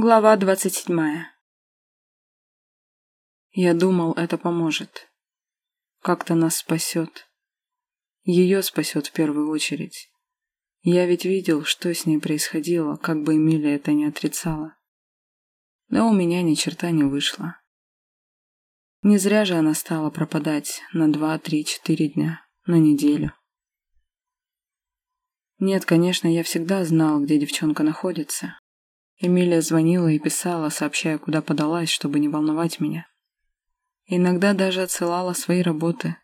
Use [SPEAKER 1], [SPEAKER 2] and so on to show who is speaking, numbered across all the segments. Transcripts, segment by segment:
[SPEAKER 1] Глава двадцать седьмая. Я думал, это поможет. Как-то нас спасет. Ее спасет в первую очередь. Я ведь видел, что с ней происходило, как бы Эмилия это не отрицала. Но у меня ни черта не вышло. Не зря же она стала пропадать на два, три, четыре дня, на неделю. Нет, конечно, я всегда знал, где девчонка находится, Эмилия звонила и писала, сообщая, куда подалась, чтобы не волновать меня. Иногда даже отсылала свои работы.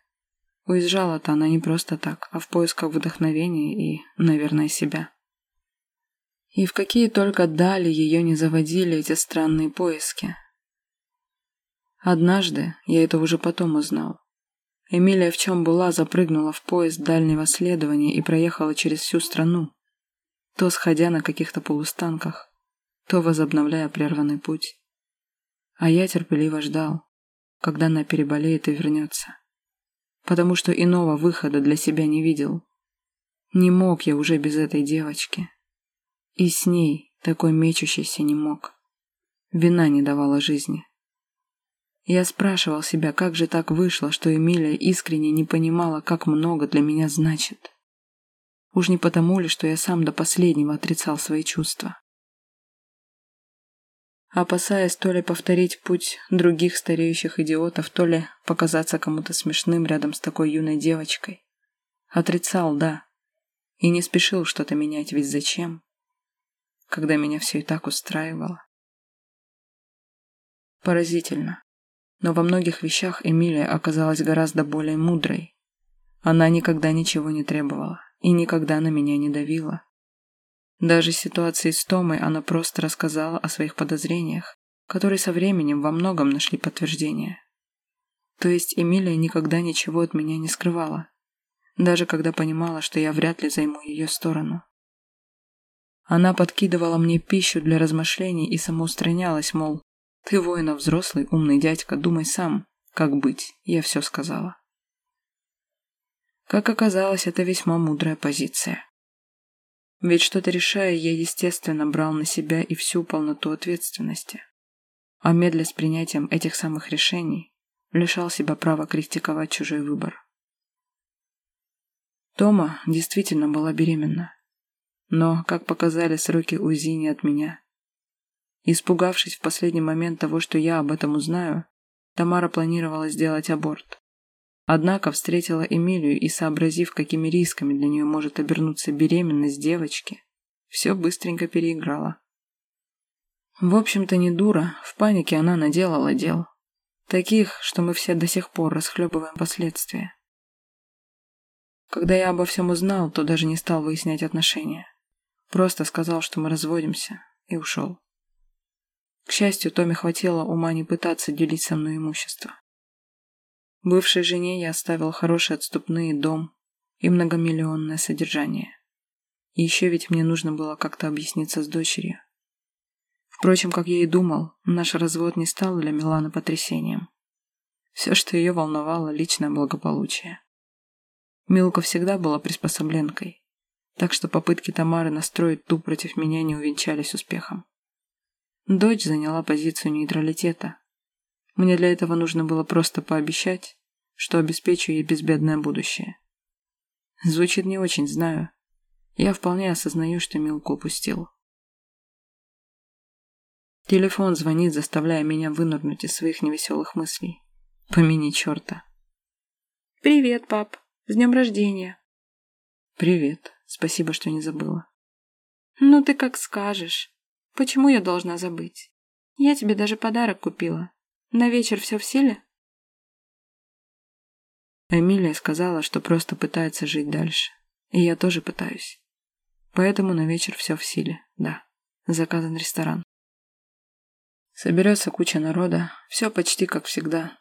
[SPEAKER 1] Уезжала-то она не просто так, а в поисках вдохновения и, наверное, себя. И в какие только дали ее не заводили эти странные поиски. Однажды, я это уже потом узнал, Эмилия в чем была, запрыгнула в поезд дальнего следования и проехала через всю страну, то сходя на каких-то полустанках, то возобновляя прерванный путь. А я терпеливо ждал, когда она переболеет и вернется. Потому что иного выхода для себя не видел. Не мог я уже без этой девочки. И с ней, такой мечущейся, не мог. Вина не давала жизни. Я спрашивал себя, как же так вышло, что Эмилия искренне не понимала, как много для меня значит. Уж не потому ли, что я сам до последнего отрицал свои чувства опасаясь то ли повторить путь других стареющих идиотов, то ли показаться кому-то смешным рядом с такой юной девочкой. Отрицал, да, и не спешил что-то менять, ведь зачем, когда меня все и так устраивало. Поразительно, но во многих вещах Эмилия оказалась гораздо более мудрой. Она никогда ничего не требовала и никогда на меня не давила. Даже в ситуации с Томой она просто рассказала о своих подозрениях, которые со временем во многом нашли подтверждение. То есть Эмилия никогда ничего от меня не скрывала, даже когда понимала, что я вряд ли займу ее сторону. Она подкидывала мне пищу для размышлений и самоустранялась, мол, ты воина взрослый, умный дядька, думай сам, как быть, я все сказала. Как оказалось, это весьма мудрая позиция. Ведь что-то решая, я, естественно, брал на себя и всю полноту ответственности. А медля с принятием этих самых решений лишал себя права критиковать чужой выбор. Тома действительно была беременна. Но, как показали сроки УЗИ не от меня. Испугавшись в последний момент того, что я об этом узнаю, Тамара планировала сделать аборт. Однако встретила Эмилию и, сообразив, какими рисками для нее может обернуться беременность девочки, все быстренько переиграла. В общем-то, не дура, в панике она наделала дел. Таких, что мы все до сих пор расхлебываем последствия. Когда я обо всем узнал, то даже не стал выяснять отношения. Просто сказал, что мы разводимся, и ушел. К счастью, Томе хватило ума не пытаться делить со мной имущество. Бывшей жене я оставил хорошие отступные дом и многомиллионное содержание. И еще ведь мне нужно было как-то объясниться с дочерью. Впрочем, как я и думал, наш развод не стал для Миланы потрясением. Все, что ее волновало, личное благополучие. Милка всегда была приспособленкой, так что попытки Тамары настроить ту против меня не увенчались успехом. Дочь заняла позицию нейтралитета, мне для этого нужно было просто пообещать, что обеспечу ей безбедное будущее. Звучит не очень, знаю. Я вполне осознаю, что Милку упустил. Телефон звонит, заставляя меня вынырнуть из своих невеселых мыслей. Помяни черта. «Привет, пап. С днем рождения!» «Привет. Спасибо, что не забыла». «Ну ты как скажешь. Почему я должна забыть? Я тебе даже подарок купила. На вечер все в силе? Эмилия сказала, что просто пытается жить дальше. И я тоже пытаюсь. Поэтому на вечер все в силе, да. Заказан ресторан. Соберется куча народа, все почти как всегда.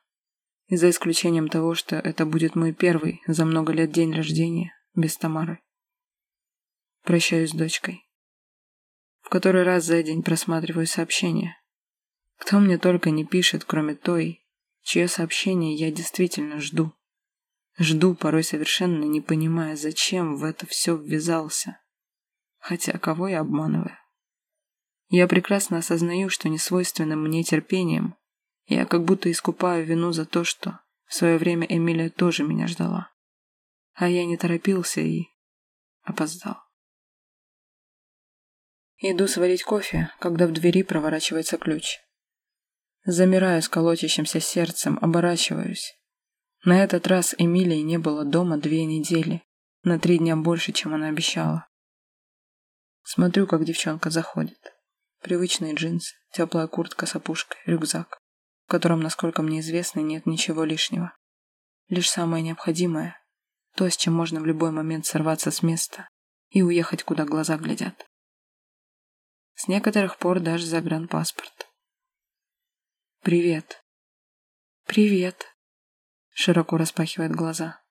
[SPEAKER 1] И за исключением того, что это будет мой первый за много лет день рождения без Тамары. Прощаюсь с дочкой. В который раз за день просматриваю сообщения, кто мне только не пишет, кроме той, чье сообщение я действительно жду. Жду, порой совершенно не понимая, зачем в это все ввязался. Хотя кого я обманываю? Я прекрасно осознаю, что несвойственным мне терпением я как будто искупаю вину за то, что в свое время Эмилия тоже меня ждала. А я не торопился и опоздал. Иду сварить кофе, когда в двери проворачивается ключ. Замираю с колотящимся сердцем, оборачиваюсь. На этот раз Эмилии не было дома две недели, на три дня больше, чем она обещала. Смотрю, как девчонка заходит. Привычные джинсы, теплая куртка с опушкой, рюкзак, в котором, насколько мне известно, нет ничего лишнего. Лишь самое необходимое, то, с чем можно в любой момент сорваться с места и уехать, куда глаза глядят. С некоторых пор даже загранпаспорт. «Привет». «Привет», — широко распахивает глаза.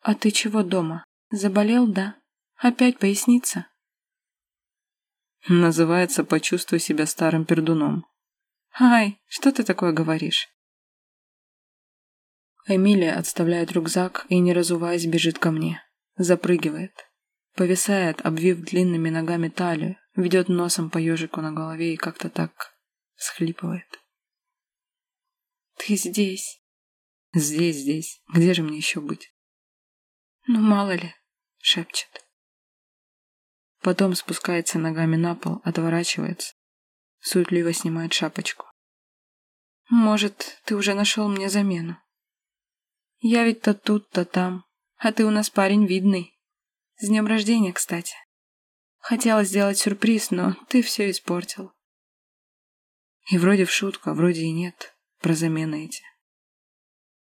[SPEAKER 1] «А ты чего дома? Заболел, да? Опять поясница?» Называется «Почувствуй себя старым пердуном». «Ай, что ты такое говоришь?» Эмилия отставляет рюкзак и, не разуваясь, бежит ко мне. Запрыгивает. Повисает, обвив длинными ногами талию, ведет носом по ежику на голове и как-то так схлипывает. «Ты здесь?» «Здесь, здесь. Где же мне еще быть?» «Ну, мало ли», — шепчет. Потом спускается ногами на пол, отворачивается, суетливо снимает шапочку. «Может, ты уже нашел мне замену? Я ведь то тут, то там, а ты у нас парень видный. С днем рождения, кстати. Хотела сделать сюрприз, но ты все испортил. И вроде в шутку, а вроде и нет про замены эти.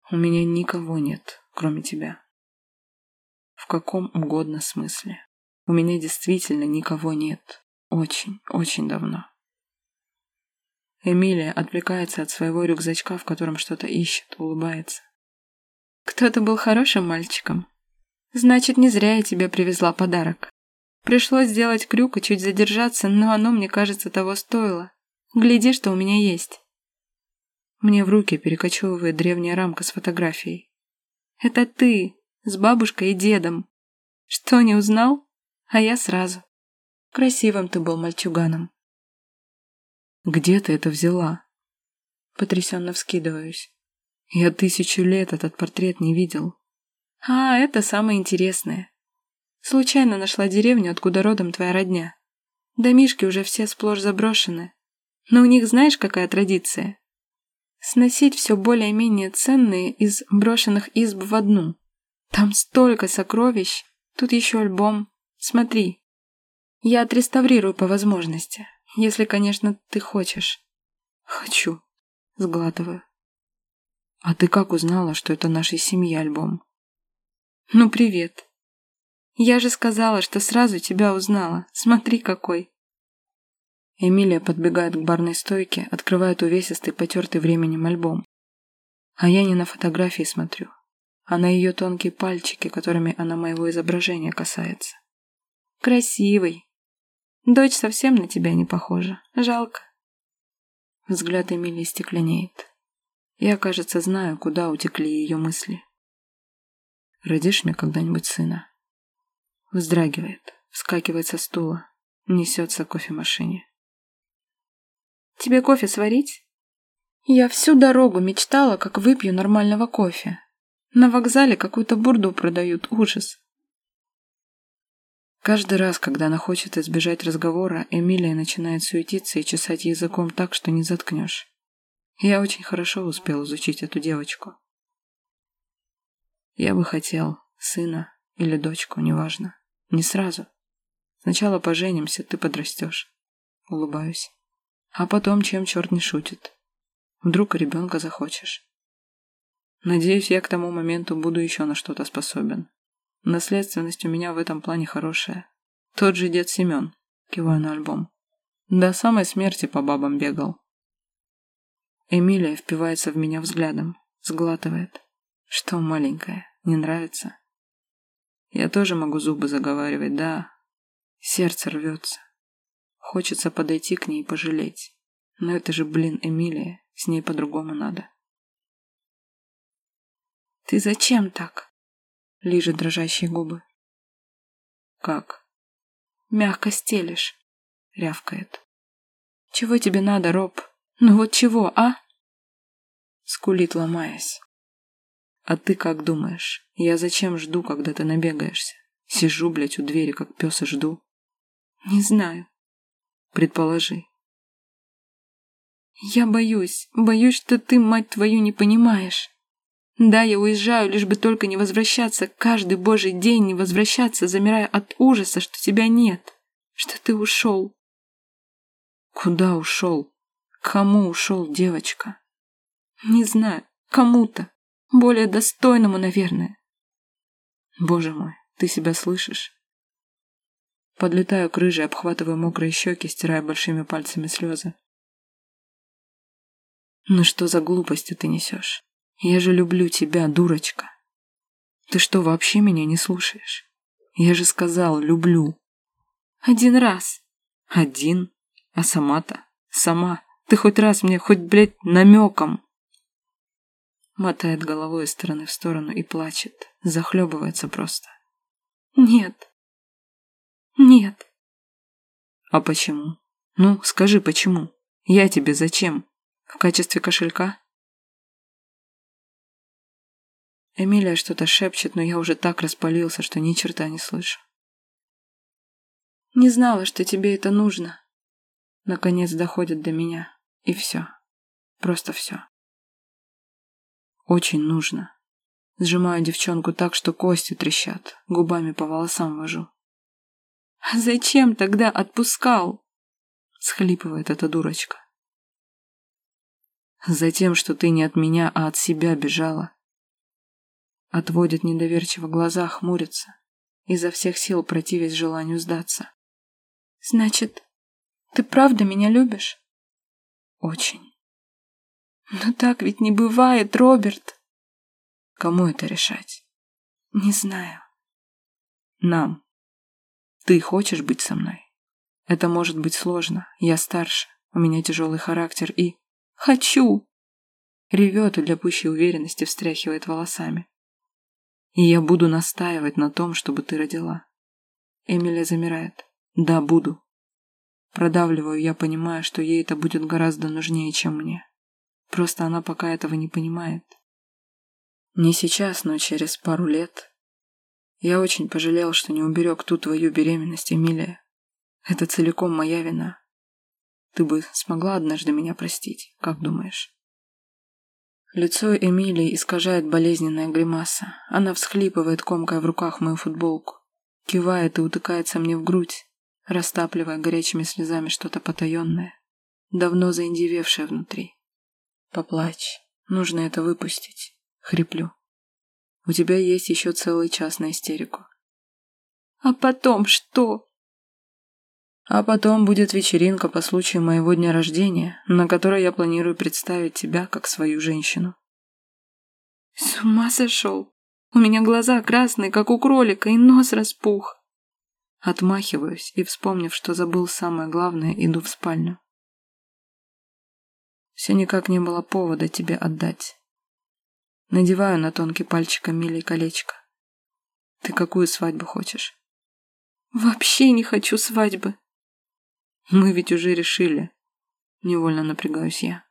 [SPEAKER 1] У меня никого нет, кроме тебя. В каком угодно смысле. У меня действительно никого нет. Очень, очень давно. Эмилия отвлекается от своего рюкзачка, в котором что-то ищет, улыбается. Кто-то был хорошим мальчиком, Значит, не зря я тебе привезла подарок. Пришлось сделать крюк и чуть задержаться, но оно, мне кажется, того стоило. Гляди, что у меня есть. Мне в руки перекочевывает древняя рамка с фотографией. Это ты, с бабушкой и дедом. Что, не узнал? А я сразу. Красивым ты был мальчуганом. Где ты это взяла? Потрясенно вскидываюсь. Я тысячу лет этот портрет не видел. А, это самое интересное. Случайно нашла деревню, откуда родом твоя родня. Домишки уже все сплошь заброшены. Но у них знаешь, какая традиция? Сносить все более-менее ценные из брошенных изб в одну. Там столько сокровищ. Тут еще альбом. Смотри. Я отреставрирую по возможности. Если, конечно, ты хочешь. Хочу. Сглатываю. А ты как узнала, что это нашей семьи альбом? «Ну, привет. Я же сказала, что сразу тебя узнала. Смотри, какой». Эмилия подбегает к барной стойке, открывает увесистый, потертый временем альбом. А я не на фотографии смотрю, а на ее тонкие пальчики, которыми она моего изображения касается. Красивый. Дочь совсем на тебя не похожа. Жалко. Взгляд Эмилии стекленеет. Я, кажется, знаю, куда утекли ее мысли. Родишь мне когда-нибудь сына?» Вздрагивает, вскакивает со стула, несется к кофемашине. «Тебе кофе сварить?» «Я всю дорогу мечтала, как выпью нормального кофе. На вокзале какую-то бурду продают, ужас». Каждый раз, когда она хочет избежать разговора, Эмилия начинает суетиться и чесать языком так, что не заткнешь. Я очень хорошо успел изучить эту девочку. Я бы хотел сына или дочку, неважно. Не сразу. Сначала поженимся, ты подрастешь. Улыбаюсь. А потом, чем черт не шутит. Вдруг ребенка захочешь. Надеюсь, я к тому моменту буду еще на что-то способен. Наследственность у меня в этом плане хорошая. Тот же дед Семен, киваю на альбом. До самой смерти по бабам бегал. Эмилия впивается в меня взглядом, сглатывает. Что маленькая. Не нравится? Я тоже могу зубы заговаривать, да. Сердце рвется. Хочется подойти к ней и пожалеть. Но это же, блин, Эмилия. С ней по-другому надо.
[SPEAKER 2] «Ты зачем так?» — лижет дрожащие губы.
[SPEAKER 1] «Как?»
[SPEAKER 2] «Мягко стелишь», —
[SPEAKER 1] рявкает. «Чего тебе надо, Роб? Ну вот чего, а?» Скулит, ломаясь. «А ты как думаешь, я зачем жду, когда ты набегаешься? Сижу, блядь, у двери, как пес и жду». «Не знаю». «Предположи».
[SPEAKER 2] «Я боюсь, боюсь, что ты, мать твою, не понимаешь. Да, я уезжаю, лишь бы только не возвращаться, каждый божий день не возвращаться, замирая от ужаса, что тебя нет, что ты ушел.
[SPEAKER 1] Куда ушел? Кому ушел, девочка?
[SPEAKER 2] Не знаю, кому-то, более достойному, наверное.
[SPEAKER 1] Боже мой, ты себя слышишь? Подлетаю к рыже, обхватываю мокрые щеки, стирая большими пальцами слезы. Ну что за глупости ты несешь? Я же люблю тебя, дурочка. Ты что, вообще меня не слушаешь? Я же сказал, люблю.
[SPEAKER 2] Один раз.
[SPEAKER 1] Один? А сама-то? Сама. Ты хоть раз мне, хоть, блядь, намеком. Мотает головой из стороны в сторону и плачет. Захлебывается просто.
[SPEAKER 2] Нет. Нет.
[SPEAKER 1] А почему? Ну, скажи, почему? Я тебе зачем? В качестве кошелька? Эмилия что-то шепчет, но я уже так распалился, что ни черта не слышу.
[SPEAKER 2] Не знала, что тебе это нужно.
[SPEAKER 1] Наконец доходит до меня. И все. Просто все. Очень нужно. Сжимаю девчонку так, что кости трещат. Губами по волосам вожу.
[SPEAKER 2] «А зачем тогда отпускал?»
[SPEAKER 1] Схлипывает эта дурочка. Затем, что ты не от меня, а от себя бежала. Отводит недоверчиво глаза, хмурится, изо всех сил противясь желанию сдаться.
[SPEAKER 2] «Значит, ты правда меня любишь?»
[SPEAKER 1] «Очень».
[SPEAKER 2] «Но так ведь не бывает, Роберт!»
[SPEAKER 1] «Кому это решать?»
[SPEAKER 2] «Не знаю».
[SPEAKER 1] «Нам. Ты хочешь быть со мной? Это может быть сложно. Я старше, у меня тяжелый характер и...»
[SPEAKER 2] «Хочу!»
[SPEAKER 1] Ревет и для пущей уверенности встряхивает волосами. И я буду настаивать на том, чтобы ты родила. Эмилия замирает. Да, буду. Продавливаю, я понимаю, что ей это будет гораздо нужнее, чем мне. Просто она пока этого не понимает. Не сейчас, но через пару лет. Я очень пожалел, что не уберег ту твою беременность, Эмилия. Это целиком моя вина. Ты бы смогла однажды меня простить, как думаешь? Лицо Эмилии искажает болезненная гримаса. Она всхлипывает, комкая в руках мою футболку. Кивает и утыкается мне в грудь, растапливая горячими слезами что-то потаенное, давно заиндевевшее внутри. Поплачь. Нужно это выпустить. Хриплю. У тебя есть еще целый час на истерику.
[SPEAKER 2] А потом что?
[SPEAKER 1] А потом будет вечеринка по случаю моего дня рождения, на которой я планирую представить тебя как свою женщину.
[SPEAKER 2] С ума сошел? У меня глаза красные, как у кролика, и нос распух.
[SPEAKER 1] Отмахиваюсь и, вспомнив, что забыл самое главное, иду в спальню. Все никак не было повода тебе отдать. Надеваю на тонкий пальчик Амилии колечко. Ты какую свадьбу хочешь?
[SPEAKER 2] Вообще не хочу свадьбы.
[SPEAKER 1] Мы ведь уже решили. Невольно напрягаюсь я.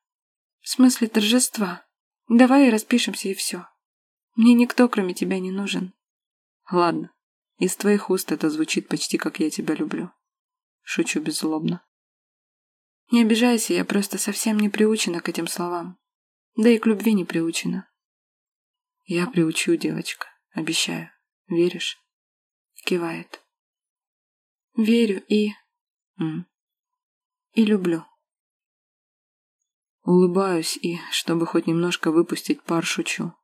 [SPEAKER 2] В смысле торжества? Давай распишемся и все. Мне никто, кроме тебя, не нужен.
[SPEAKER 1] Ладно. Из твоих уст это звучит почти как я тебя люблю. Шучу беззлобно.
[SPEAKER 2] Не обижайся, я просто совсем не приучена к этим словам. Да и к любви не приучена.
[SPEAKER 1] Я приучу, девочка. Обещаю. Веришь?
[SPEAKER 2] Кивает. Верю и...
[SPEAKER 1] М
[SPEAKER 2] и люблю.
[SPEAKER 1] Улыбаюсь и, чтобы хоть немножко выпустить пар, шучу.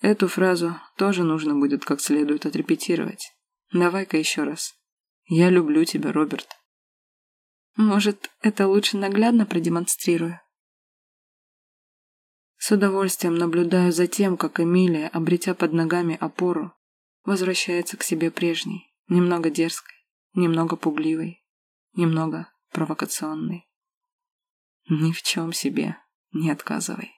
[SPEAKER 1] Эту фразу тоже нужно будет как следует отрепетировать. Давай-ка еще раз. Я люблю тебя, Роберт.
[SPEAKER 2] Может, это лучше наглядно продемонстрирую?
[SPEAKER 1] С удовольствием наблюдаю за тем, как Эмилия, обретя под ногами опору, возвращается к себе прежней, немного дерзкой, немного пугливой, немного провокационный. Ни в чем себе не отказывай.